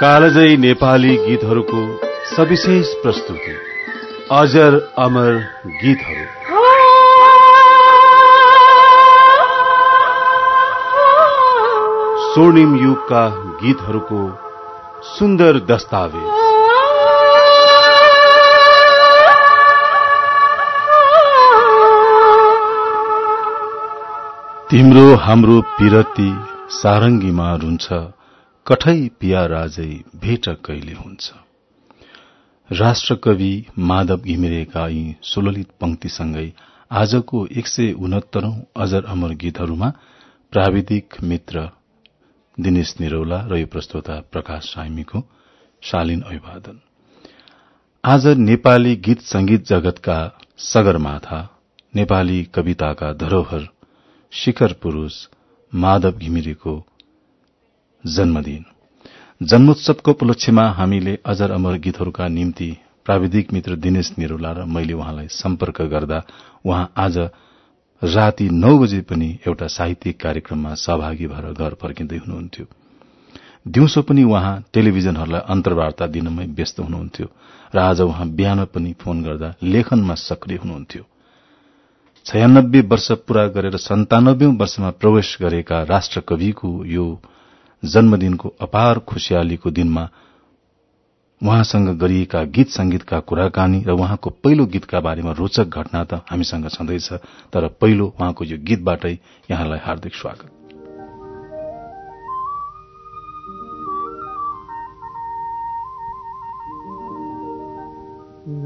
कालजयी नेपाली गीतहरूको सविशेष प्रस्तुति। अजर अमर गीतहरू। स्वर्णिम युगका गीतहरूको सुन्दर दस्तावेज। तिम्रो हाम्रो पिरती सारङ्गीमा रुन्छ। कठै पिया राजै भेट कहिले हुन्छ? राष्ट्रकवि माधव घिमिरेका यी सुललित पंक्तिसँगै आजको एक सय उनहत्तरौं अजर अमर गीतहरूमा प्राविधिक मित्र दिनेश निरौला र यो प्रस्तोता प्रकाश साइमीको शालीन अभिवादन। आज नेपाली गीत संगीत जगतका सगरमाथा नेपाली कविताका धरोहर शिखर पुरूष माधव घिमिरेको जन्मदिन। जन्मोत्सवको उपलक्ष्यमा हामीले अजर अमर गीतहरूका निम्ति प्राविधिक मित्र दिनेश निरूला र मैले उहाँलाई सम्पर्क गर्दा उहाँ आज राति नौ बजे पनि एउटा साहित्यिक कार्यक्रममा सहभागी भएर घर फर्किँदै हुनुहुन्थ्यो। दिउँसो पनि उहाँ टेलिभिजनहरूलाई अन्तर्वार्ता दिनमै व्यस्त हुनुहुन्थ्यो र आज उहाँ बिहान पनि फोन गर्दा लेखनमा सक्रिय हुनुहुन्थ्यो। छयानब्बे वर्ष पूरा गरेर सन्तानब्बे वर्षमा प्रवेश गरेका राष्ट्रकविको यो जन्मदिनको अपार खुशियालीको दिनमा उहाँसँग गरिएका गीत संगीतका कुराकानी र उहाँको पहिलो गीतका बारेमा रोचक घटना त हामीसँग छँदैछ तर पहिलो उहाँको यो गीतबाटै यहाँलाई हार्दिक स्वागत।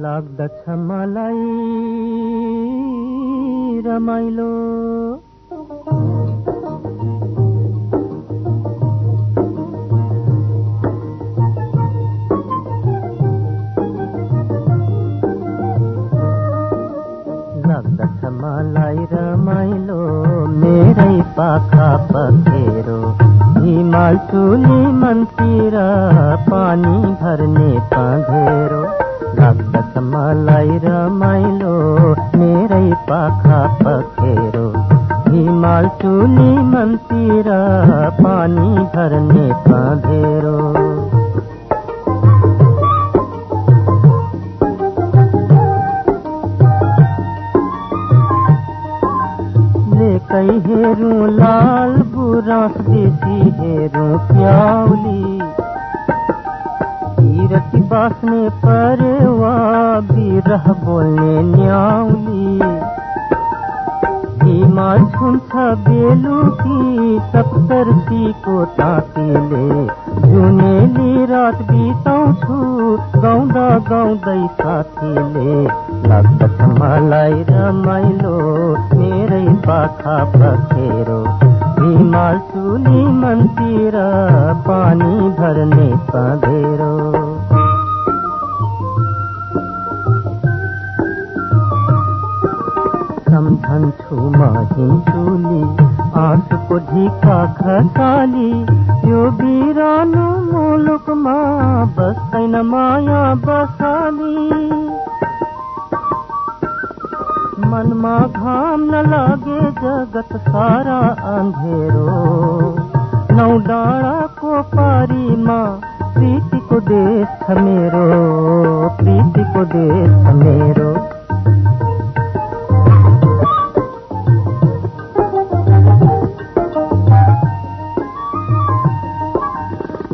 लाग्दछ मलाई रमाइलो। लाग्दछ रमाइलो मेरै पाखा पखेरो। हिमाल चुली मनतिर पानी भर्ने पँधेरो लाग्दछ मलाई रमाइलो मेरै पाखा पखेरो। हिमाल चुली मनतिर पानी भर्ने पँधेरो लेकै हेरौँ लाल बुरास बेसी हेरौँ प्याउली विरति बाँच्ने परेवा बिरह बोल्ने न्याउली हिमाल छुन्छ बेलुकी सप्तर्सीको तातीले जुनेली रात बिताउँछु गाउँदा गाउँदै साथीले लाग्दछ मलाई रमाइलो मेरै पाखा पखेरो। हिमाल चुली मनतिर पानी भर्ने पँधेरो। सम्झन्छु म हिँचुली आँसुको ढिका खसाली। यो बिरानो मुलुकमा बस्दैन माया बसाली। मनमा घाम न लागे जगत सारा अँधेरो। नौ डाँडाको पारीमा प्रीतिको देश छ मेरो प्रीतिको देश छ मेरो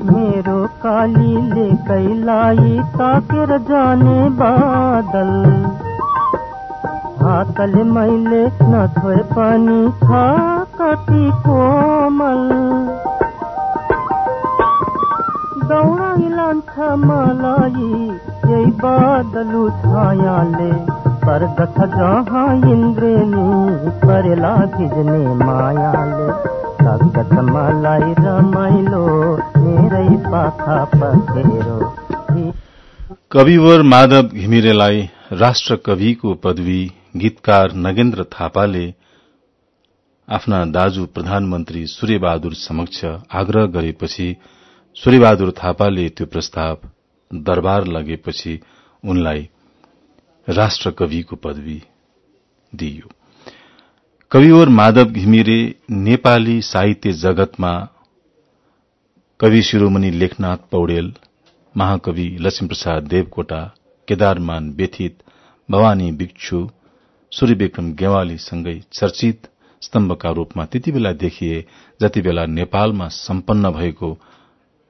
मेरो कालीले कैलाई ताकेर जाने बादल। हातले मैले नछोए पनि छ कति कोमल। दौडाइ लान्छ मलाई यही बादलु छायाले। पर्दछ जहाँ इन्द्रेणी परेला भिज्ने मायाले। लाग्दछ मलाई रमाइलो मेरै पाखा पखेरो। कविवर माधव घिमिरेलाई राष्ट्र कविको पदवी गीतकार नगेन्द्र थापाले आफ्ना दाजु प्रधानमन्त्री सूर्यबहादुर समक्ष आग्रह गरेपछि सूर्यबहादुर थापाले त्यो प्रस्ताव दरबार लगेपछि उनलाई राष्ट्र कविको पदवी दिइयो। कविवर माधव घिमिरे नेपाली साहित्य जगतमा कवि शिरोमणि लेखनाथ पौडेल महाकवि लक्ष्मीप्रसाद देवकोटा केदारमान व्यथित भवानी भिक्षु सूर्यविक्रम गेवालीसँगै चर्चित स्तम्भका रूपमा त्यति बेला देखिए जति बेला नेपालमा सम्पन्न भएको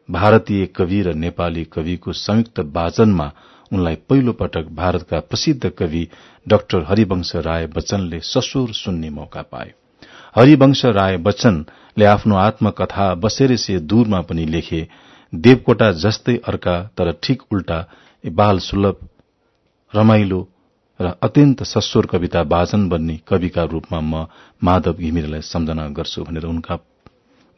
भारतीय कवि र नेपाली कविको संयुक्त वाचनमा उनलाई पहिलो पटक भारतका प्रसिद्ध कवि डाक्टर हरिवंश राय बच्चनले ससुर सुन्ने मौका पाए हरिवंश राय बच्चनले आफ्नो आत्मकथा बसेर से दूरमा पनि लेखे देवकोटा जस्तै अर्का तर ठिक उल्टा बाल सुलभ रमाइलो र अत्यन्त सस्वर कविता वाचन बन्ने कविका रूपमा म माधव घिमिरेलाई सम्झना गर्छु भनेर उनका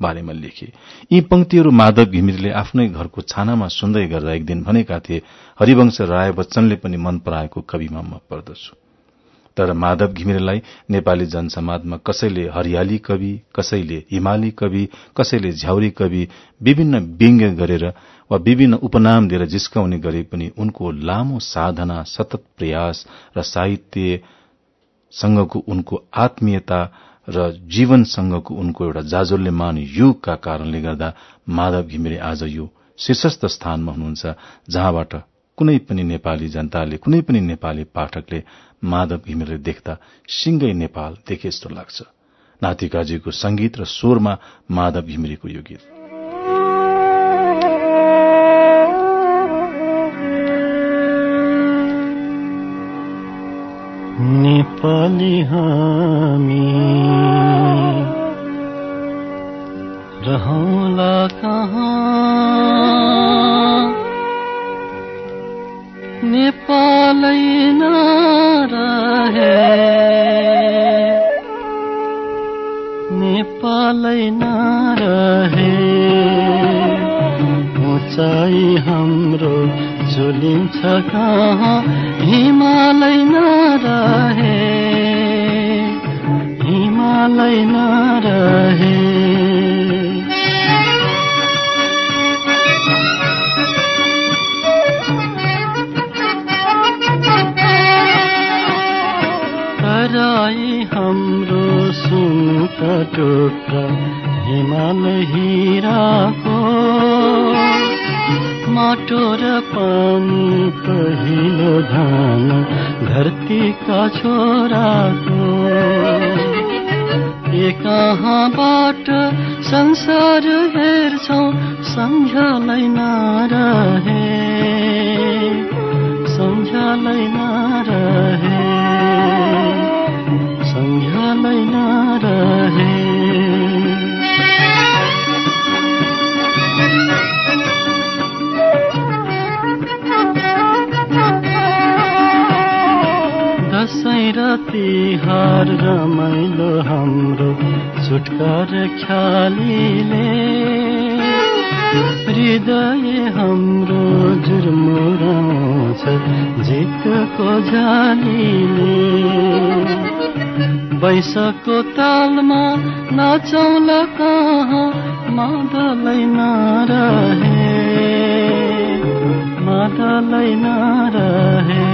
बारेमा लेखे। यी पंक्तिहरू माधव घिमिरेले आफ्नै घरको छानामा सुन्दै गर्दा एक दिन भनेका थिए हरिवंश राय बच्चनले पनि मन पराएको कविमा म पर्दछु तर माधव घिमिरेलाई नेपाली जनसमाजमा कसैले हरियाली कवि कसैले हिमाली कवि कसैले झ्याउरी कवि विभिन्न व्यङ्ग्य गरेर वा विभिन्न उपनाम दिएर जिस्काउने गरे पनि उनको लामो साधना सतत प्रयास र साहित्यसँगको उनको आत्मीयता र जीवनसँगको उनको एउटा जाजोल्यमान युगका कारणले गर्दा माधव घिमिरे आज यो शीर्षस्थ स्थानमा हुनुहुन्छ जहाँबाट कुनै पनि नेपाली जनताले कुनै पनि नेपाली पाठकले माधव घिमिरे देख्दा सिंगै नेपाल देखे जस्तो लाग्छ। नातिकाजीको संगीत र स्वरमा माधव घिमिरेको यो गीत। नेपाली हामी। रहौला कहाँ? नेपालै नरहे नेपालै नरहे उचाइ हाम्रो झुलिन्छ कहाँ? हिमालय नरहे। हिमालय नरहे। तराई हाम्रो सुनका टोक्रा हिमाल हिराको। माटो र पानी पहिलो धान धरतीका छोराको कहाँबाट संसार हेर्छौ सम्झलै नरहे सम्झलै नरहे सम्झलै नरहे र तिहार रमाइलो हाम्रो छुटकार ख्यालीले। हृदय हाम्रो जुर्मुराउँछ जितको झालीले। बैसको तालमा नाचौला कहाँ मादलै नरहे। मादलै नरहे।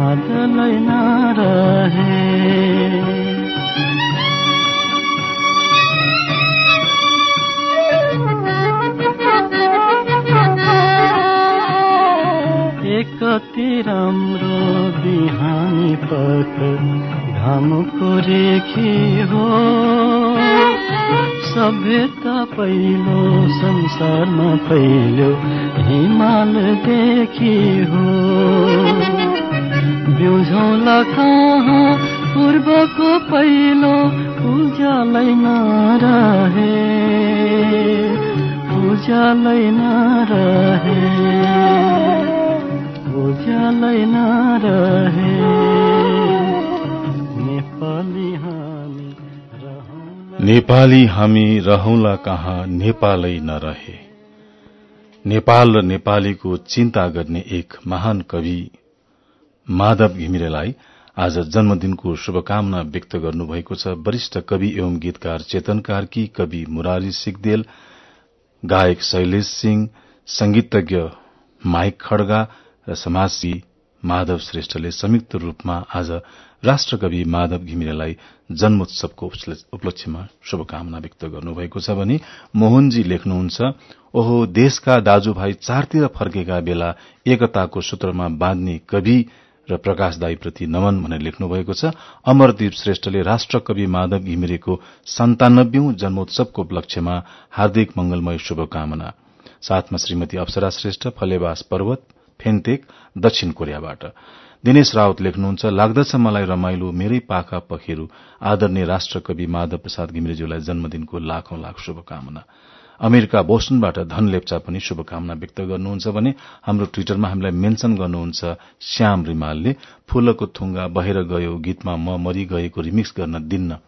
मादलै नरहे। कति राम्रो बिहानी पख घामको रेखी हो। सभ्यता पहिलो संसारमा पहिलो हिमाल देखी हो। बिउझौला कहाँ पूर्वको पहिलो उज्यालै नरहे उज्यालै नरहे उज्यालै नरहे नेपाली हामी नेपाली हामी रहौला कहाँ? नेपालै नरहे। नेपाल र नेपालीको चिन्ता गर्ने एक महान कवि माधव घिमिरेलाई आज जन्मदिनको शुभकामना व्यक्त गर्नुभएको छ। वरिष्ठ कवि एवं गीतकार चेतन कार्की कवि मुरारी सिगदेल गायक शैलेश सिंह संगीतज्ञ माइक खड्गा र समाजसी माधव श्रेष्ठले संयुक्त रूपमा आज राष्ट्रकवि माधव घिमिरेलाई जन्मोत्सवको उपलक्ष्यमा शुभकामना व्यक्त गर्नुभएको छ भने मोहनजी लेख्नुहुन्छ ओहो देशका दाजुभाइ चारतिर फर्केका बेला एकताको सूत्रमा बाँध्ने कवि र प्रकाश दाईप्रति नमन भनेर लेख्नु भएको छ। अमरदीप श्रेष्ठले राष्ट्रकवि माधव घिमिरेको सन्तानब्बेौं जन्मोत्सवको उपलक्ष्यमा हार्दिक मंगलमय शुभकामना। साथमा श्रीमती अप्सरा श्रेष्ठ फलेवास पर्वत फेन्तेक दक्षिण कोरियाबाट। दिनेश रावत लेख्नुहुन्छ लाग्दछ मलाई रमाइलो मेरै पाखा पखेरू। आदरणीय राष्ट्रकवि माधव प्रसाद घिमिरेज्यूलाई जन्मदिनको लाखौं लाख शुभकामना। अमेरिका बोस्टनबाट धन लेप्चा पनि शुभकामना व्यक्त गर्नुहुन्छ भने हाम्रो ट्विटरमा हामीलाई मेन्शन गर्नुहुन्छ श्याम रिमालले फूलको थुङ्गा बहेर गयो गीतमा म मरि गएको रिमिक्स गर्न दिन्न।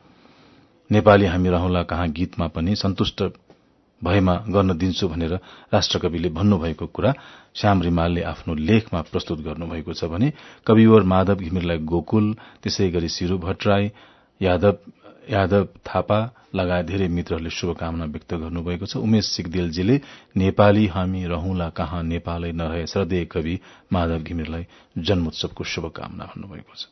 नेपाली हामी रहला कहाँ गीतमा पनि सन्तुष्ट भएमा गर्न दिन्छु भनेर राष्ट्रकविले भन्नुभएको कुरा श्याम रिमालले आफ्नो लेखमा प्रस्तुत गर्नुभएको छ भने कविवर माधव घिमिरलाई गोकुल त्यसै गरी सिरू भट्टराई यादव यादव थापा लगायत धेरै मित्रहरूले शुभकामना व्यक्त गर्नुभएको छ। उमेश सिगदेलजीले नेपाली हामी रहँला कहाँ? नेपालै नरहे श्रद्धेय कवि माधव घिमिरलाई जन्मोत्सवको शुभकामना भन्नुभएको छ।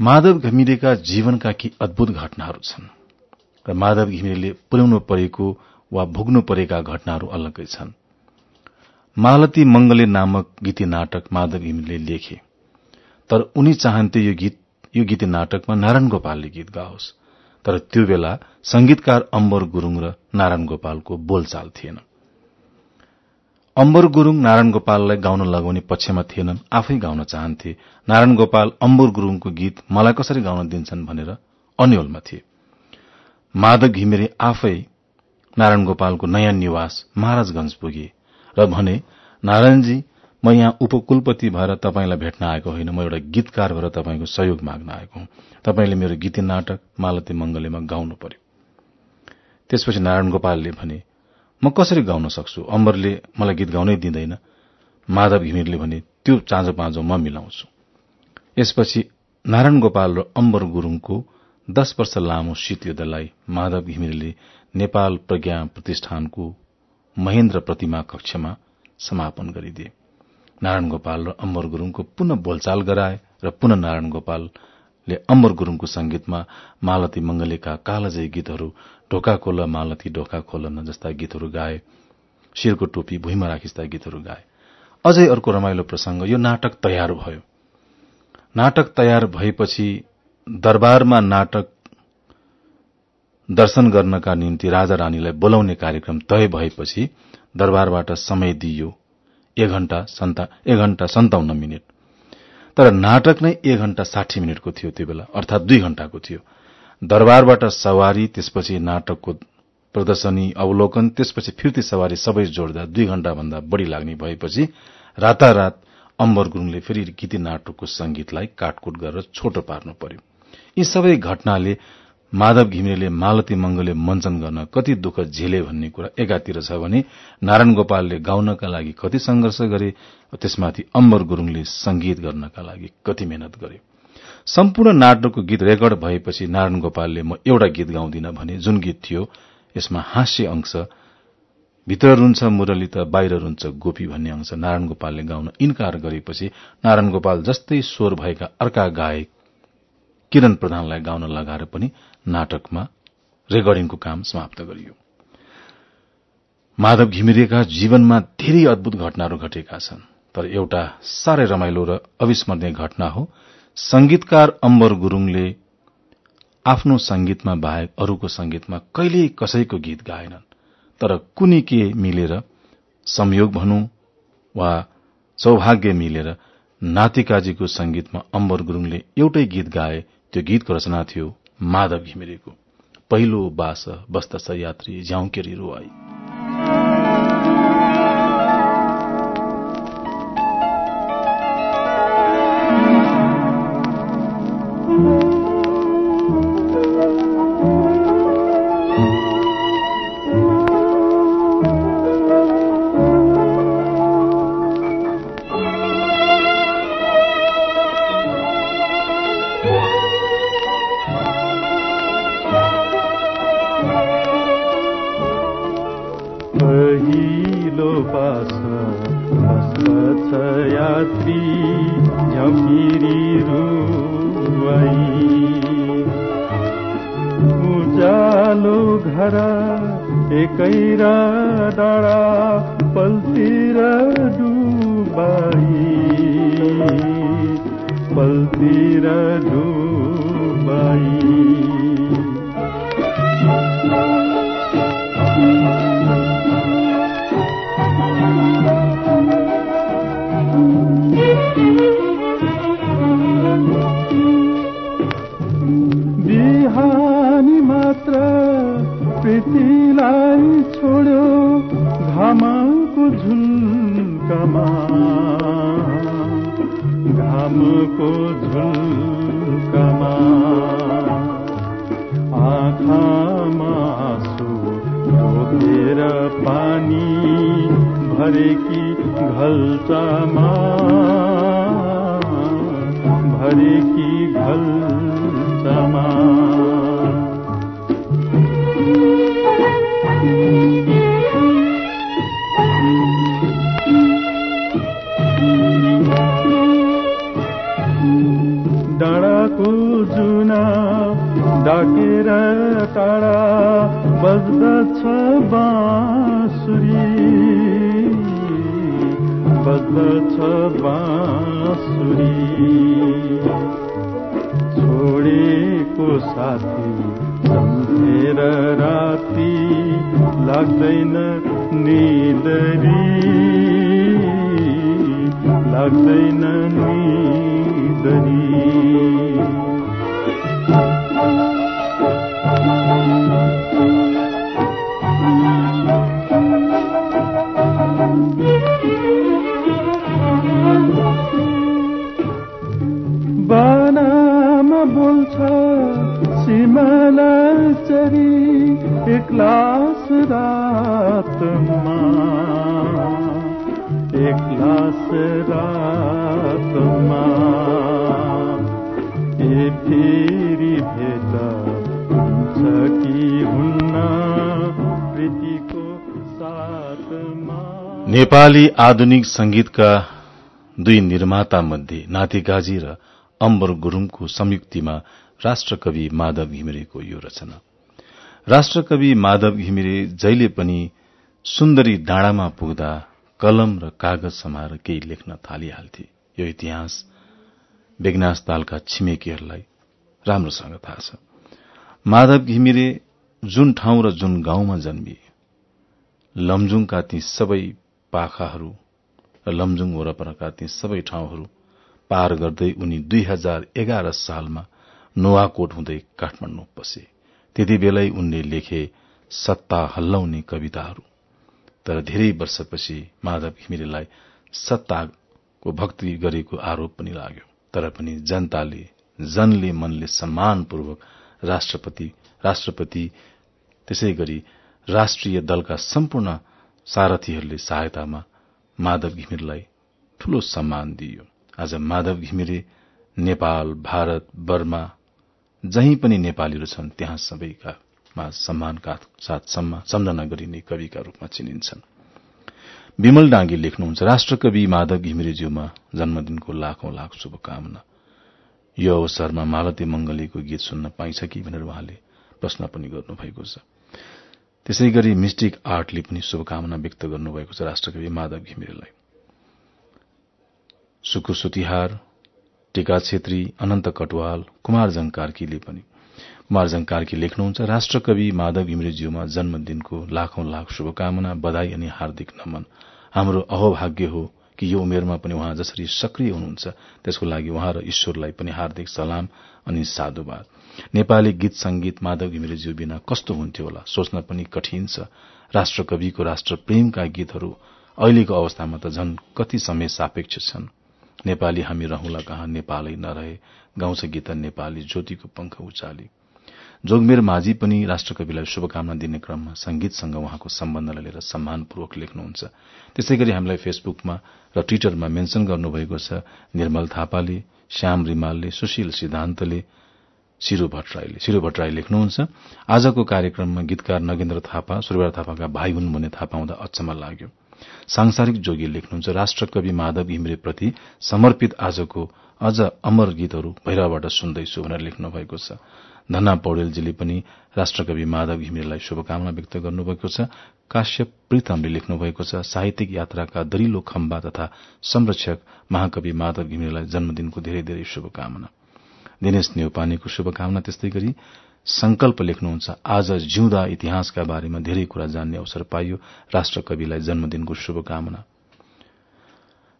माधव घिमिरेका जीवनका केही अद्भुत घटनाहरू छन्? र माधव घिमिरेले पुर्याउनु परेको वा भोग्नु परेका घटनाहरू अलग्गै छन्। मालती मंगले नामक गीती नाटक माधव घिमिरेले लेखे। तर उनी चाहन्थे यो गीत यो गीती नाटकमा नारायण गोपालले गीत गाओस्। तर त्यो बेला संगीतकार अम्बर गुरूङ र नारायण गोपालको बोलचाल थिएन। अम्बर गुरूङ नारायण गोपाललाई गाउन लगाउने पक्षमा थिएनन् आफै गाउन चाहन्थे। नारायण गोपाल अम्बर गुरूङको गीत मलाई कसरी गाउन दिन्छन् भनेर अन्यलमा थिए। माधव घिमिरे आफै नारायण गोपालको नयाँ निवास महाराजगंज पुगे र भने नारायणजी म यहाँ उपकुलपति भएर तपाईँलाई भेट्न आएको होइन। म एउटा गीतकार भएर तपाईँको सहयोग माग्न आएको हुँ। तपाईँले मेरो गीती नाटक मालती मंगलेमा गाउनु पर्यो। त्यसपछि नारायण गोपालले भने म कसरी गाउन सक्छु? अम्बरले मलाई गीत गाउनै दिँदैन। माधव घिमिरले भने त्यो चाँजो पाँजो म मिलाउँछु। यसपछि नारायण गोपाल र अम्बर गुरूङको दश वर्ष लामो शीत युद्धलाई माधव घिमिरेले नेपाल प्रज्ञा प्रतिष्ठानको महेन्द्र प्रतिमा कक्षमा समापन गरिदिए। नारायण गोपाल र अम्बर गुरूङको पुनः बोलचाल गराए र पुनः नारायण गोपालले अम्बर गुरूङको संगीतमा मालती मंगलेका कालजय गीतहरू ढोका खोल मालती ढोका खोलन जस्ता गीतहरू गाए शिरको टोपी भुइँमा राखिस्ता गीतहरू गाए। अझै अर्को रमाइलो प्रसंग यो नाटक तयार भयो। नाटक तयार भएपछि दरबारमा नाटक दर्शन गर्नका निम्ति राजा रानीलाई बोलाउने कार्यक्रम तय भएपछि दरबारबाट समय दिइयो। एक घण्टा एक घण्टा सन्ताउन्न मिनट। तर नाटक नै एक घण्टा साठी मिनटको थियो त्यो बेला अर्थात दुई घण्टाको थियो। दरबारबाट सवारी त्यसपछि नाटकको प्रदर्शनी अवलोकन त्यसपछि फिर्ती सवारी सबै जोड्दा दुई घण्टा भन्दा बढ़ी लाग्ने भएपछि रातारात अम्बर गुरूङले फेरि गीती नाटकको संगीतलाई काटकुट गरेर छोटो पार्नु पर्यो। यी सबै घटनाले माधव घिमिरेले मालती मंगले मञ्चन गर्न कति दुःख झेले भन्ने कुरा एकातिर छ भने नारायण गोपालले गाउनका लागि कति संघर्ष गरे त्यसमाथि अम्बर गुरूङले संगीत गर्नका लागि कति मेहनत गरे। सम्पूर्ण नाटकको गीत रेकर्ड भएपछि नारायण गोपालले म एउटा गीत गाउँदिन भने जुन गीत थियो यसमा हास्य अंश भित्र रुन्छ मुरली त बाहिर रुन्छ गोपी भन्ने अंश नारायण गोपालले गाउन इन्कार गरेपछि नारायण गोपाल जस्तै स्वर भएका अर्का गायक किरण प्रधानलाई गाउन लगाएर पनि नाटकमा रेकर्डिङको काम समाप्त गरियो। माधव घिमिरेका जीवनमा धेरै अद्भुत घटनाहरू घटेका छन् तर एउटा साह्रै रमाइलो र अविस्मरणीय घटना हो। संगीतकार अम्बर गुरूङले आफ्नो संगीतमा बाहेक अरूको संगीतमा कहिल्यै कसैको गीत गाएनन् तर कुनै के मिलेर संयोग भनौं वा सौभाग्य मिलेर नातिकाजीको संगीतमा अम्बर गुरूङले एउटै गीत गाए त्यो गीतको रचना थियो माधव घिमिरेको पहिलो बास बस्दछ यात्री झ्याउकेरी रोआई। प्रीतिलाई छोड्यो घामको झुल्कामा। घामको झुल्कामा। आँखामा आँसु रोकेर पानी भरेकी घल्टामा। भरेकी घल्टामा। डाँडाको जुना डाकेर टाढा बज्दछ बाँसुरी। बज्दछ बाँसुरी। छोडेको साथी सम्झेर राति लाग्दैन निदरी लाग्दैन निदरी नेपाली आधुनिक संगीतका दुई निर्माता मध्ये नातिगाजी र अम्बर गुरूङको संयुक्तिमा राष्ट्रकवि माधव घिमिरेको यो रचना। राष्ट्रकवि माधव घिमिरे जहिले पनि सुन्दरी डाँडामा पुग्दा कलम र कागज समाएर केही लेख्न थालिहाल्थे। यो इतिहास बेगनास तालका छिमेकीहरूलाई राम्रोसँग थाहा छ। माधव घिमिरे जुन ठाउँ र जुन गाउँमा जन्मिए लमजुङका ती सबै पाखाहरू र लमजुङ वरपरका ती सबै ठाउँहरू पार गर्दै उनी दुई हजार एघार सालमा नोवाकोट हुँदै काठमाडौँ पसे। त्यति बेलै उनले लेखे सत्ता हल्लाउने कविताहरू। तर धेरै वर्षपछि माधव घिमिरेलाई सत्ताको भक्ति गरेको आरोप पनि लाग्यो। तर पनि जनताले जनले मनले सम्मानपूर्वक राष्ट्रपति राष्ट्रपति त्यसै गरी राष्ट्रिय दलका सम्पूर्ण सारथीहरूले सहायतामा माधव घिमिरेलाई ठूलो सम्मान दिइयो आज माधव घिमिरे नेपाल भारत बर्मा जहीँ पनि नेपालीहरू छन् त्यहाँ सबैका सम्मानका साथ सम्झना गरिने कविका रूपमा चिनिन्छन्। विमल डाँगी लेख्नुहुन्छ राष्ट्रकवि माधव घिमिरेज्यूमा जन्मदिनको लाखौं लाख शुभकामना। यो अवसरमा मालती मंगलीको गीत सुन्न पाइन्छ कि भनेर उहाँले प्रश्न पनि गर्नुभएको छ। त्यसै गरी मिस्टिक आर्टले पनि शुभकामना व्यक्त गर्नुभएको छ राष्ट्रकवि माधव घिमिरेलाई। सुकु सुतिहार टीका छेत्री अनन्त कटवाल कुमार जङ कार्कीले पनि। कुमार जङ कार्की लेख्नुहुन्छ राष्ट्रकवि माधव घिमिरेज्यूमा जन्मदिनको लाखौं लाख शुभकामना बधाई अनि हार्दिक नमन। हाम्रो अहोभाग्य हो कि यो उमेरमा पनि उहाँ जसरी सक्रिय हुनुहुन्छ त्यसको लागि उहाँ र ईश्वरलाई पनि हार्दिक सलाम अनि साधुवाद। नेपाली गीत संगीत माधव घिमिरेज्यू बिना कस्तो हुन्थ्यो होला? सोच्न पनि कठिन छ। राष्ट्रकविको राष्ट्र प्रेमका गीतहरू अहिलेको अवस्थामा त झन कति समय सापेक्ष छन्। नेपाली हामी रहँला कहाँ? नेपालै नरहे। गाउँछ गीत नेपाली ज्योतिको पंख उचाली। जोगमेर माझी पनि राष्ट्रकविलाई शुभकामना दिने क्रममा संगीतसँग उहाँको सम्बन्धलाई लिएर सम्मानपूर्वक लेख्नुहुन्छ। त्यसै गरी हामीलाई फेसबुकमा र ट्विटरमा मेन्शन गर्नुभएको छ। निर्मल थापाले श्याम रिमालले सुशील सिद्धान्तले शिरो भट्टराईले शिरो भट्टराई लेख्नुहुन्छ। आजको कार्यक्रममा गीतकार नगेन्द्र थापा सूर्यबहादुर थापाका भाइ हुन् भन्ने थाहा पाउँदा अचम्म लाग्यो। सांसारिक जोगी लेख्नुहुन्छ राष्ट्रकवि माधव घिमिरेप्रति समर्पित आजको अझ अमर गीतहरू भैरवबाट सुन्दैछु भनेर लेख्नु भएको छ। धना पौडेलजीले पनि राष्ट्रकवि माधव घिमिरेलाई शुभकामना व्यक्त गर्नुभएको छ। काश्यप प्रीतमले लेख्नु भएको छ साहित्यिक यात्राका दरिलो खम्बा तथा संरक्षक महाकवि माधव घिमिरेलाई जन्मदिनको धेरै धेरै शुभकामना। दिनेश नेउपानेको शुभकामना त्यस्तै गरी संकल्प लेख्नुहुन्छ। आज जिउँदा इतिहासका बारेमा धेरै कुरा जान्ने अवसर पाइयो। राष्ट्रकविलाई जन्मदिनको शुभकामना।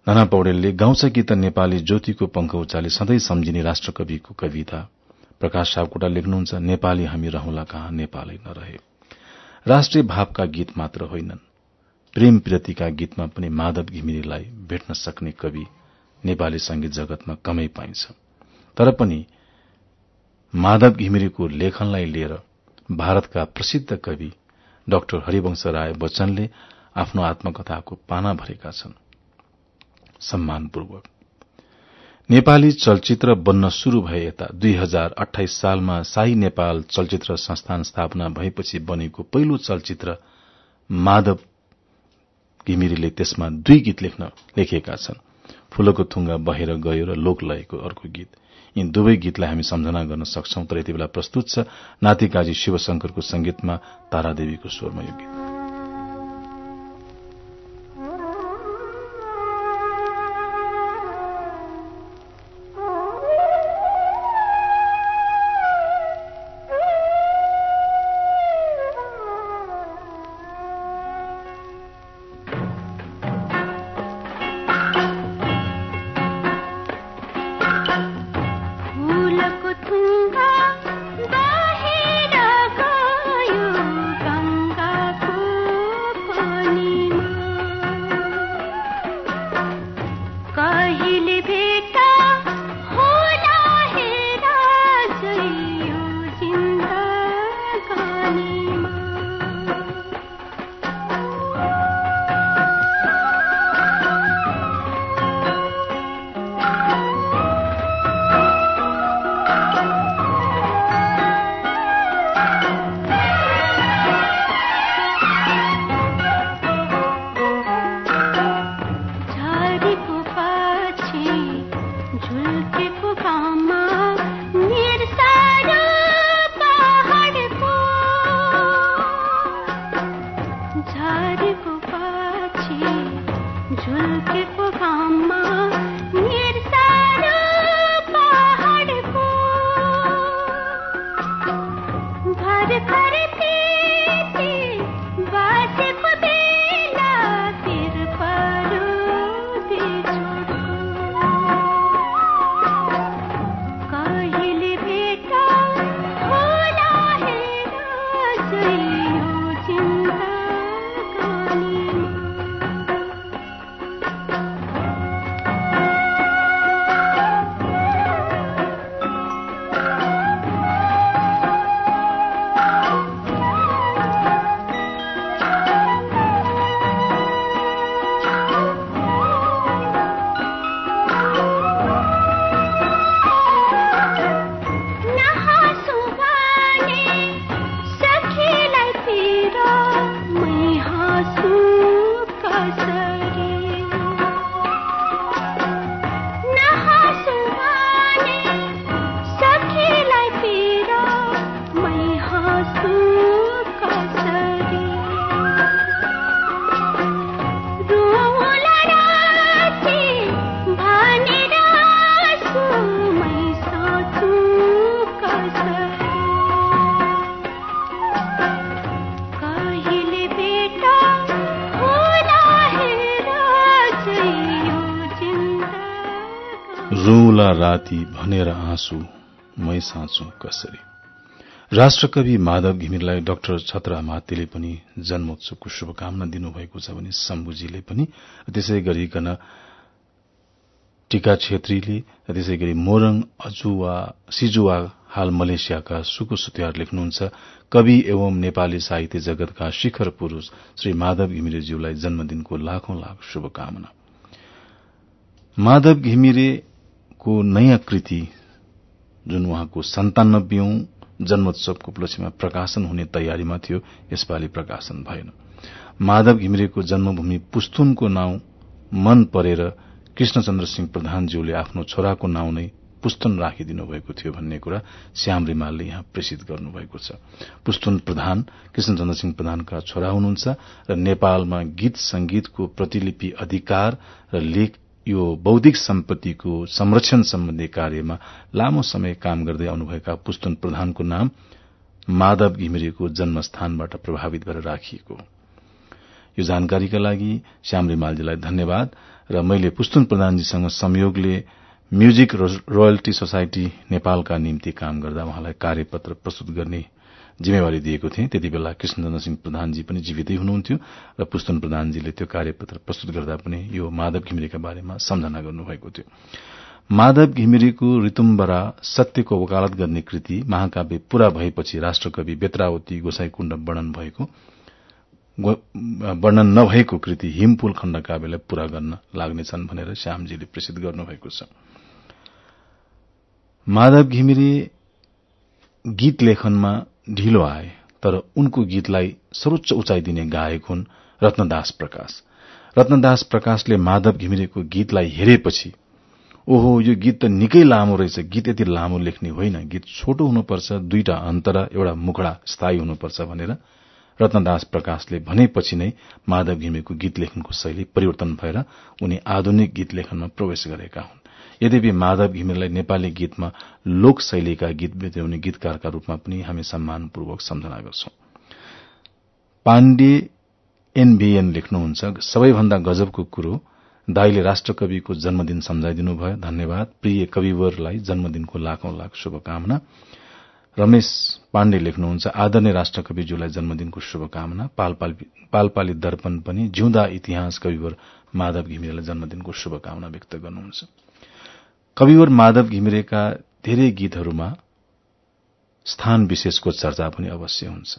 नाना पौडेलले गाउँछ कि त नेपाली ज्योतिको पंख उचाले सधैँ सम्झिने राष्ट्रकविको कविता। प्रकाश सापकोटा लेख्नुहुन्छ नेपाली हामी रहला कहाँ? नेपालै नरहे। राष्ट्रिय भावका गीत मात्र होइनन्। प्रेम प्रीतिका गीतमा पनि माधव घिमिरेलाई भेट्न सक्ने कवि नेपाली संगीत जगतमा कमै पाइन्छ। तर पनि माधव घिमिरेको लेखनलाई लिएर भारतका प्रसिद्ध कवि डाक्टर हरिवंश राय बच्चनले आफ्नो आत्मकथाको पाना भरेका छन्। सम्मानपूर्वक। नेपाली चलचित्र बन्न शुरू भए यता दुई हजार अठाइस सालमा शाही नेपाल चलचित्र संस्थान स्थापना भएपछि बनेको पहिलो चलचित्र माधव घिमिरेले त्यसमा दुई गीत लेख्न लेखेका छन्। फूलको थुङ्गा बहेर गयो र लोक लयको अर्को गीत। यी दुवै गीतलाई हामी सम्झना गर्न सक्छौ तर यति बेला प्रस्तुत छ नातिकाजी शिवशंकरको संगीतमा तारादेवीको स्वरमा यो गीत। राती भनेर आँसु मै साँचु कसरी? राष्ट्रकवि माधव घिमिरलाई डाक्टर छत्र मातेले पनि जन्मोत्सवको शुभकामना दिनुभएको छ भने शम्भुजीले पनि त्यसै गरिकन टीका छेत्रीले त्यसै गरी मोरङ अजुवा सिजुवा हाल मलेसियाका सुकु सुतियार लेख्नुहुन्छ। कवि एवं नेपाली साहित्य जगतका शिखर पुरूष श्री माधव घिमिरेज्यूलाई जन्मदिनको लाखौं लाख शुभकामना। माधव घिमिरेको नयाँ कृति जुन उहाँको सन्तानब्बेऔं जन्मोत्सवको उपलक्ष्यमा प्रकाशन हुने तयारीमा थियो यसपालि प्रकाशन भएन। माधव घिमिरेको जन्मभूमि पुस्तुनको नाउँ मन परेर कृष्णचन्द्र सिंह प्रधानज्यूले आफ्नो छोराको नाउँ नै पुस्तुन राखिदिनु भएको थियो भन्ने कुरा श्याम रिमालले यहाँ प्रेषित गर्नुभएको छ। पुस्तुन प्रधान कृष्णचन्द्र सिंह प्रधानका छोरा हुनुहुन्छ र नेपालमा गीत संगीतको प्रतिलिपि अधिकार र लेख यो बौद्धिक सम्पत्तिको संरक्षण सम्बन्धी कार्यमा लामो समय काम गर्दै आउनुभएका पुस्तुन प्रधानको नाम माधव घिमिरेको जन्मस्थानबाट प्रभावित गरेर राखिएको। यो जानकारीका लागि श्याम रिमालजीलाई धन्यवाद र मैले पुस्तुन प्रधानजीसँग संयोगले म्युजिक रोयल्टी सोसाइटी नेपालका निम्ति काम गर्दा उहाँलाई कार्यपत्र प्रस्तुत गर्ने जिम्मेवारी दिएको थिएँ। त्यति बेला कृष्णचन्द्र सिंह प्रधानजी पनि जीवितै हुनुहुन्थ्यो र पुस्तन प्रधानजीले त्यो कार्यपत्र प्रस्तुत गर्दा पनि यो माधव घिमिरेका बारेमा सम्झना गर्नुभएको थियो। माधव घिमिरेको ऋतुम्बरा सत्यको वकालत गर्ने कृति महाकाव्य पूरा भएपछि राष्ट्रकवि बेत्रावती गोसाईकुण्ड वर्णन भएको वर्णन नभएको कृति हिमपुल खण्ड काव्यलाई पूरा गर्न लाग्नेछन् भनेर श्यामजीले प्रेषित गर्नुभएको छ। माधव घिमिरे गीत लेखनमा ढिलो आए तर उनको गीतलाई सर्वोच्च उचाइ दिने गायक हुन् रत्नदास प्रकाश। रत्नदास प्रकाशले माधव घिमिरेको गीतलाई हेरेपछि ओहो यो गीत त निकै लामो रहेछ गीत यति लामो लेख्ने होइन गीत छोटो हुनुपर्छ दुईटा अन्तरा एउटा मुखडा स्थायी हुनुपर्छ भनेर रत्नदास प्रकाशले भनेपछि नै माधव घिमिरेको गीत लेखनको शैली परिवर्तन भएर उनी आधुनिक गीत लेखनमा प्रवेश गरेका हुन्। यद्यपि माधव घिमिरेलाई नेपाली गीतमा लोक शैलीका गीत बेच्याउने गीतकारका रूपमा पनि हामी सम्मानपूर्वक सम्झना गर्छौं। पाण्डे एनबीएन लेख्नुहुन्छ सबैभन्दा गजबको कुरो दाईले राष्ट्रकविको जन्मदिन सम्झाइदिनु भयो धन्यवाद। प्रिय कविवरलाई जन्मदिनको लाखौं लाख शुभकामना। रमेश पाण्डे लेख्नुहुन्छ आदरणीय राष्ट्रकविज्यूलाई जन्मदिनको शुभकामना। पालपाली दर्पण पनि जिउँदा इतिहास कविवर माधव घिमिरेलाई जन्मदिनको शुभकामना व्यक्त गर्नुहुन्छ। कविवर माधव घिमिरेका धेरै गीतहरूमा स्थान विशेषको चर्चा पनि अवश्य हुन्छ।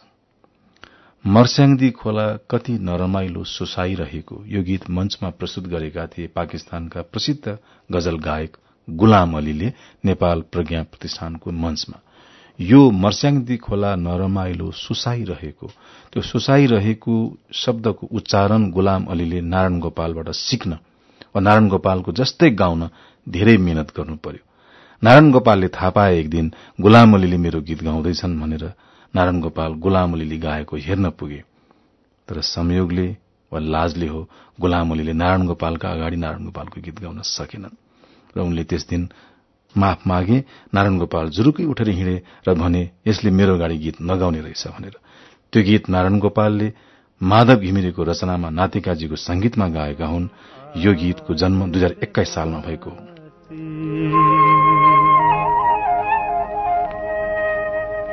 मर्स्याङदी खोला कति नरमाइलो सुसाइरहेको यो गीत मञ्चमा प्रस्तुत गरेका थिए पाकिस्तानका प्रसिद्ध गजल गायक गुलाम अलीले नेपाल प्रज्ञा प्रतिष्ठानको मञ्चमा। यो मर्स्याङदी खोला नरमाइलो सुसाइरहेको त्यो सुसाइरहेको शब्दको उच्चारण गुलाम अलीले नारायण गोपालबाट सिक्न वा नारायण गोपालको जस्तै गाउन धेरै मेहनत गर्नु पर्यो नारायण गोपालले थाहा पाए एक दिन गुलाम अलीले मेरो गीत गाउँदैछन् भनेर नारायण गोपाल गुलाम अलीले गाएको हेर्न पुगे। तर संयोगले वा लाजले हो गुलाम अलीले नारायण गोपालका अगाडि नारायण गोपालको गीत गाउन सकेनन् र उनले त्यस दिन माफ मागे नारायण गोपाल जुरुकै उठेर हिँडे र भने यसले मेरो गाडी गीत नगाउने रहेछ भनेर। त्यो गीत नारायण गोपालले माधव घिमिरेको रचनामा नातिकाजीको संगीतमा गाएका हुन्। यो गीतको जन्म दुई हजार एक्काइस सालमा भएको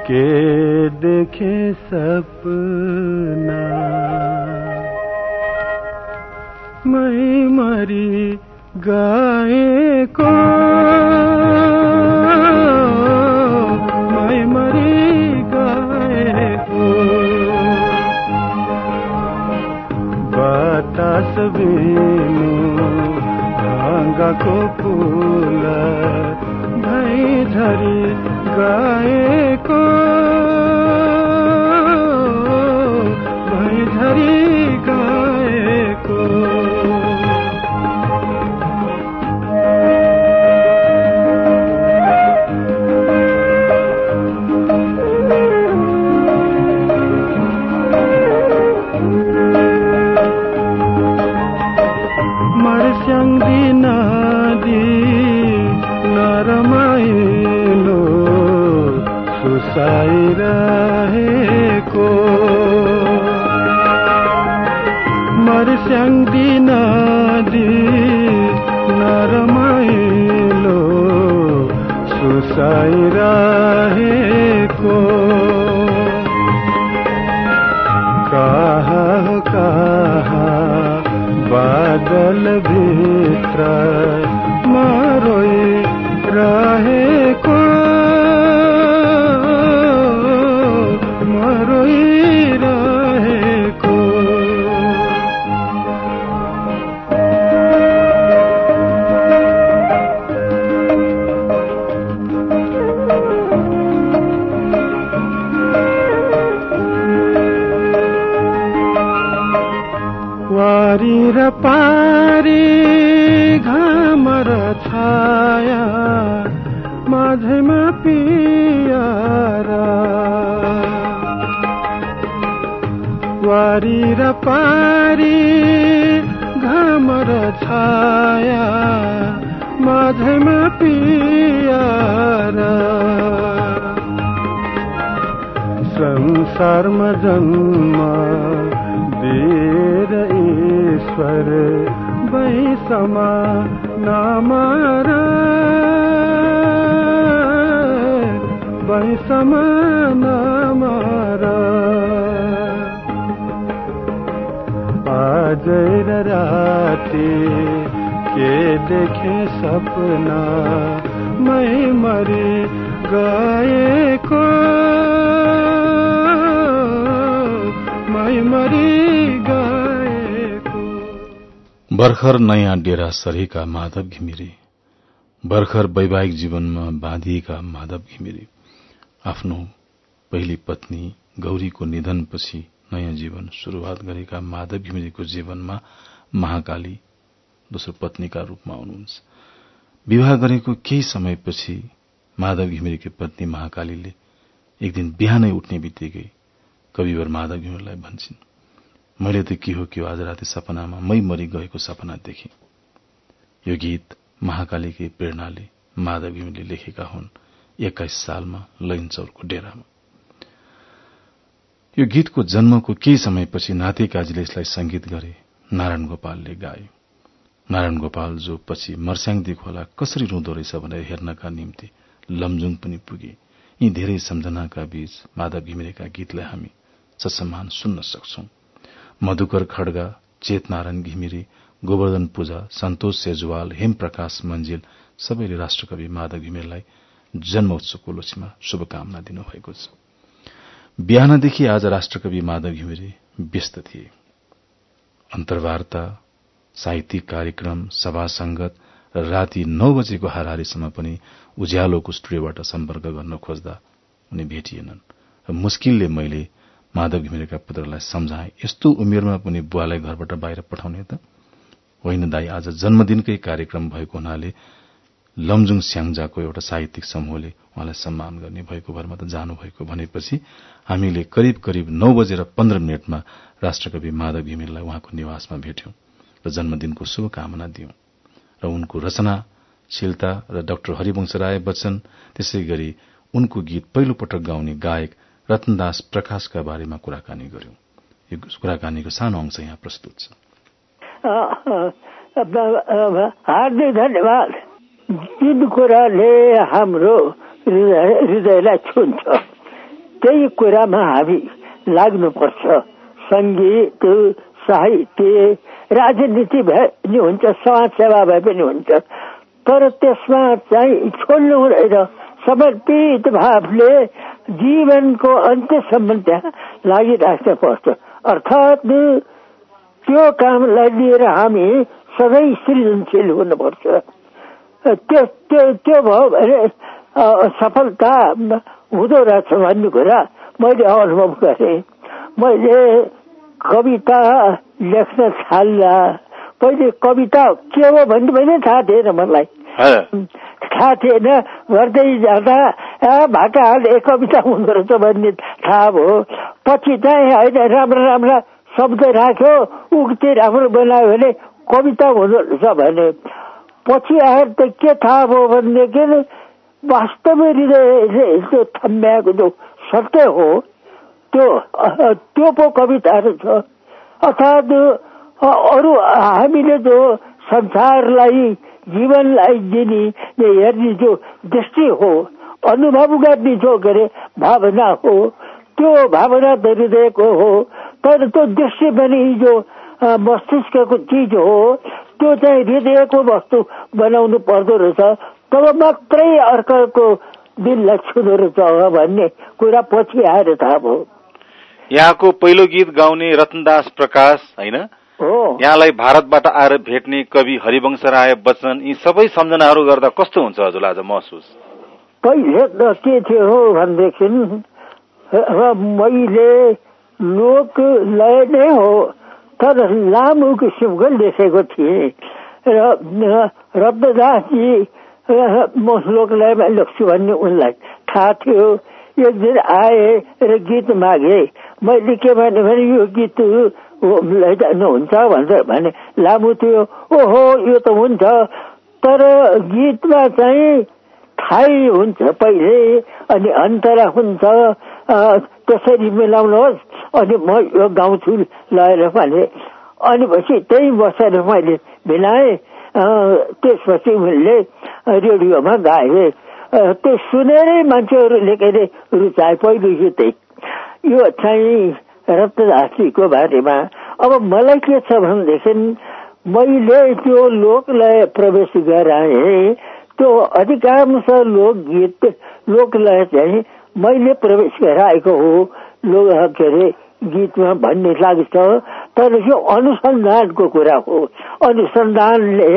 के देखे सपना? मै मरी गएको। मै मरी गएको। बतास बिनु ढङ्गको फुल धै झरी गएको पारी घमर छाया माझमा पियर र। पारी घामर छाया माझमा पियर संसारमा जन्म दिएर ईश्वर बैसमा नामार बैसमा नामार आजै र राति के देखे सपना मै मरे गएको। मै भर्खर नयाँ डेरा सरेका माधव घिमिरे। भर्खर वैवाहिक जीवनमा बाँधिएका माधव घिमिरे। आफ्नो पहिली पत्नी गौरीको निधनपछि नयाँ जीवन शुरूआत गरेका माधव घिमिरेको जीवनमा महाकाली दोस्रो पत्नीका रूपमा आउनुहुन्छ विवाह गरेको केही समयपछि माधव घिमिरेकी पत्नी महाकालीले एक दिन बिहानै उठ्ने बित्तिकै कविवर माधव भन्छन् मैले त के हो के हो आज राति सपनामा मै मरि गएको सपना देखे। यो गीत महाकालीकै प्रेरणाले माधव घिमिरेले लेखेका हुन् एक्काइस सालमा लैनचौरको डेरामा। यो गीतको जन्मको केही समयपछि नाते काजीले यसलाई संगीत गरे नारायण गोपालले गाए नारायण गोपाल जो पछि मर्स्याङदी खोला कसरी रुँदो रहेछ भनेर हेर्नका निम्ति लमजुङ पनि पुगे। यी धेरै सम्झनाका बीच माधव घिमिरेका गीतलाई हामी ससम्मान सुन्न सक्छौ। मधुकर खड्गा चेतनारायण घिमिरे गोवर्धन पूजा सन्तोष सेजवाल हेम प्रकाश मञ्जिल सबैले राष्ट्रकवि माधव घिमिरेलाई जन्मोत्सवको लोछीमा शुभकामना दिनुभएको छ। बिहानदेखि आज राष्ट्रकवि माधव घिमिरे व्यस्त थिए। अन्तर्वार्ता साहित्यिक कार्यक्रम सभा संगत र राति नौ बजेको हाराहारीसम्म पनि उज्यालोको स्टुडियोबाट सम्पर्क गर्न खोज्दा उनी भेटिएनन्। र मुस्किलले मैले माधव घिमिरेका पुत्रलाई सम्झाए। यस्तो उमेरमा पनि बुवालाई घरबाट बाहिर पठाउने त होइन दाई आज जन्मदिनकै कार्यक्रम भएको हुनाले लमजुङ स्याङजाको एउटा साहित्यिक समूहले उहाँलाई सम्मान गर्ने भएको भरमा त जानुभएको भनेपछि हामीले करिब करिब नौ बजेर पन्ध्र मिनटमा राष्ट्रकवि माधव घिमिरेलाई उहाँको निवासमा भेट्यौं र जन्मदिनको शुभकामना दियौं र उनको रचनाशीलता र डाक्टर हरिवंश राय बच्चन त्यसै गरी उनको गीत पहिलो पटक गाउने गायक रतनदास प्रकाशका बारेमा कुराकानी गर्यौं। यो कुराकानीको सानो अंश यहाँ प्रस्तुत छ। हार्दिक धन्यवाद। जुन कुराले हाम्रो हृदयलाई छुन्छ त्यही कुरामा हामी लाग्नुपर्छ। सङ्गीत साहित्य राजनीति भए पनि हुन्छ समाज सेवा भए पनि हुन्छ। तर त्यसमा चाहिँ छोड्नु हुँदैन समर्पित भावले जीवनको अन्त्यसम्म त्यहाँ लागिराख्न पर्छ अर्थात् त्यो कामलाई लिएर हामी सधैँ सृजनशील हुनुपर्छ। त्यो त्यो त्यो भयो भने सफलता हुँदो रहेछ भन्ने कुरा मैले अनुभव गरेँ। मैले कविता लेख्न थाल्दा पहिले कविता के हो भन्ने पनि थाहा थिएन मलाई। थाहा थिएन गर्दै जाँदा भाकाले कविता हुँदो रहेछ भन्ने थाहा भयो पछि चाहिँ होइन राम्रा राम्रा शब्द राख्यो उक्ति राम्रो बनायो भने कविता हुँदो रहेछ भने पछि आएर त के थाहा भयो भनेदेखि वास्तवमै हृदयले त्यो थम्ब्याएको जो सत्य हो त्यो त्यो पो कविताहरू छ अर्थात् अरू हामीले जो संसारलाई जीवनलाई दिने हेर्ने जो दृष्टि हो अनुभव गर्ने जो अरे भावना हो त्यो भावना त हृदयको हो तर त्यो दृष्टि पनि जो मस्तिष्कको चिज हो त्यो चाहिँ हृदयको वस्तु बनाउनु पर्दो रहेछ। तब मात्रै अर्काको दिललाई छुँदो रहेछ भन्ने कुरा पछि आएर थाहा भयो। यहाँको पहिलो गीत गाउने रतनदास प्रकाश होइन? यहाँलाई भारतबाट आएर भेट्ने कवि हरिवंश राय बच्चन यी सबै सम्झनाहरू गर्दा कस्तो हुन्छ हजुरलाई आज महसुस? पहिले त के थियो हो भनेदेखि मैले लोक लय नै हो तर लामो किसिमको लेखेको थिएँ। र रब्बदासजी म श्लोकलाई लेख्छु भन्ने उनलाई थाहा थियो। एक दिन आए र गीत मागे। मैले के भने यो गीत हुन्छ भनेर भने लामो थियो ओहो यो त हुन्छ तर गीतमा चाहिँ थाहै हुन्छ पहिले अनि अन्तरा हुन्छ त्यसरी मिलाउनुहोस् अनि म यो गाउँछु लगेर भने अनि पछि त्यही बसेर मैले मिलाएँ त्यसपछि उनले रेडियोमा गाए त्यो सुनेरै मान्छेहरूले के अरे रुचाए पहिलो यो चाहिँ रक्तदासीको बारेमा अब मलाई के छ भनेदेखि मैले त्यो लोकलय प्रवेश गराएँ त्यो अधिकांश लोकगीत लोकलय चाहिँ मैले प्रवेश गराएको हो। लोक के अरे गीतमा भन्ने लाग्छ तर यो अनुसन्धानको कुरा हो। अनुसन्धानले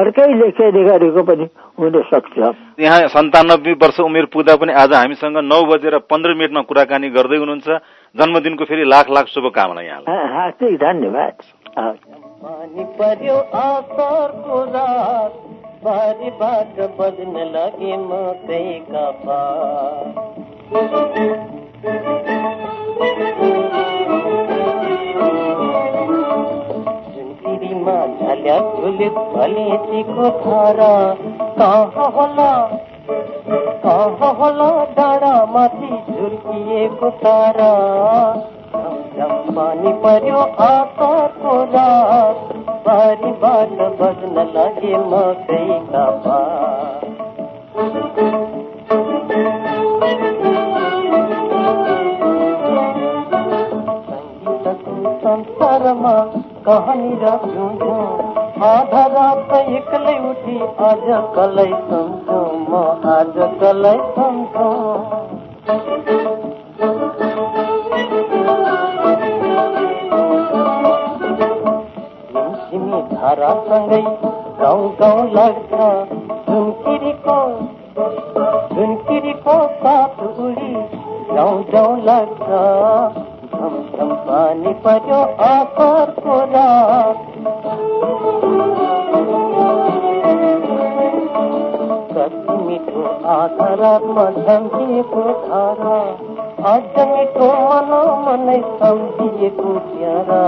अर्कै लेखेर गरेको पनि हुन सक्छ यहाँ सन्तानब्बे वर्ष उमेर पुग्दा पनि आज हामीसँग नौ बजेर पन्ध्र मिनटमा कुराकानी गर्दै हुनुहुन्छ। जन्मदिनको फेरि लाख लाख शुभकामना यहाँ हार्दिक धन्यवाद। बारीबाट बज्न लगे मकैका झुन्किरीमा झल्या झुलित भलेसीको धारा कहाँ होला? होला डाँडा माथि झुल्किएको तारा। पानी पर्यो आकाको रात बारीबाट बज्न लागे मकैका सङ्गीतको संसारमा कहाँनिर झुझो आधा रात एक्लै उठी, आज कलै सम्झो म आज कलै सम्झो धारासँगै गाउँ गाउँ लाग्छ झुन्किरीको झुन्किरीको साथ उडी गाउँ गाउँ लाग्छ झमझम पानी पर्यो आकारको रात आधारमा झम्किएको धारा अझ मनो मनै सम्झिएको प्यारा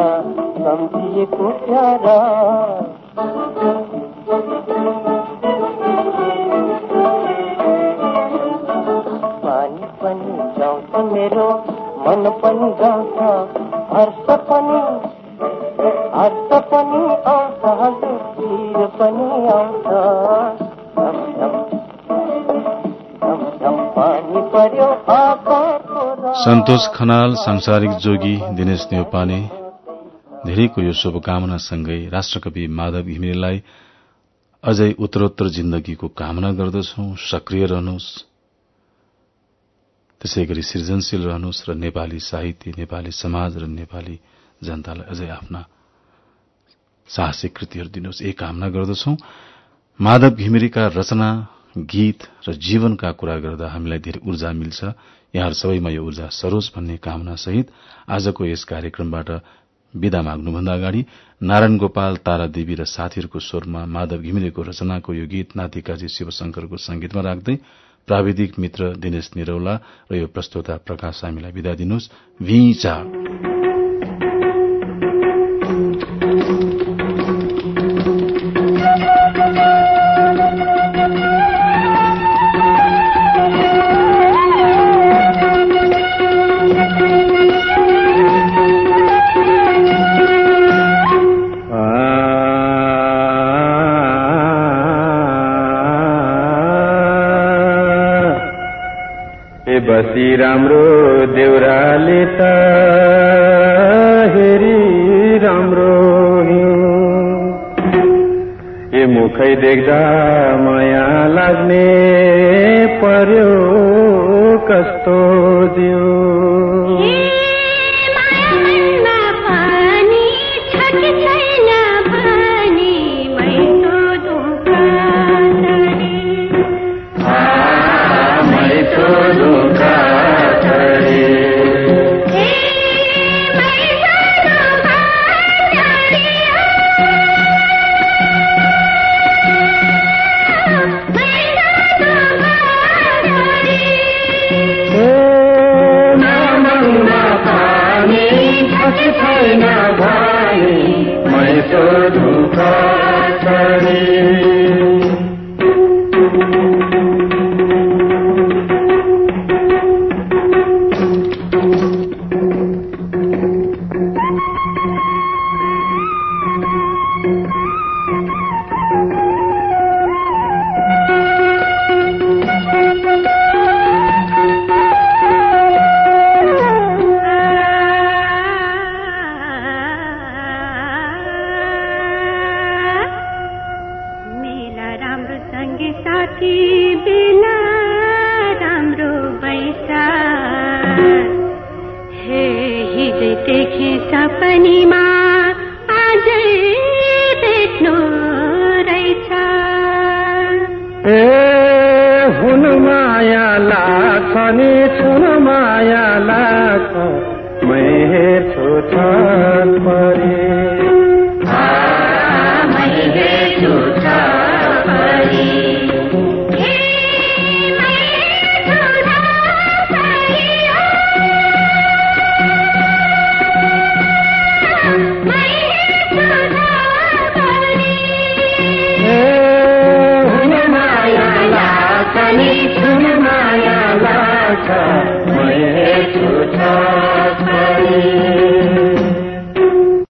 पानी पनि गाउँछ मेरो, मन पनि आउँछ सन्तोष खनाल सांसारिक जोगी दिनेश नेउपाने धेरैको यो शुभकामनासँगै राष्ट्रकवि माधव घिमिरेलाई अझै उत्तरोत्तर जिन्दगीको कामना गर्दछौ। सक्रिय रहनुहोस्। त्यसै गरी सृजनशील रहनुहोस् र नेपाली साहित्य नेपाली समाज र नेपाली जनतालाई अझै आफ्ना साहसिक कृतिहरू दिनुहोस्। यही कामना गर्दछौ। माधव घिमिरेका रचना गीत र जीवनका कुरा गर्दा हामीलाई धेरै ऊर्जा मिल्छ। यहाँहरू सबैमा यो ऊर्जा सरोज भन्ने कामना सहित आजको यस कार्यक्रमबाट विदा माग्नुभन्दा अगाडि नारायण गोपाल तारा देवी र साथीहरूको स्वरमा माधव घिमिरेको रचनाको यो गीत नातिकाजी शिवशंकरको संगीतमा राख्दै प्राविधिक मित्र दिनेश निरौला र यो प्रस्तोता प्रकाश हामीलाई विदा दिनुहोस्। बसी राम्रो देउराले त हेरी राम्रो ए मुखै देख्दा माया लाग्ने।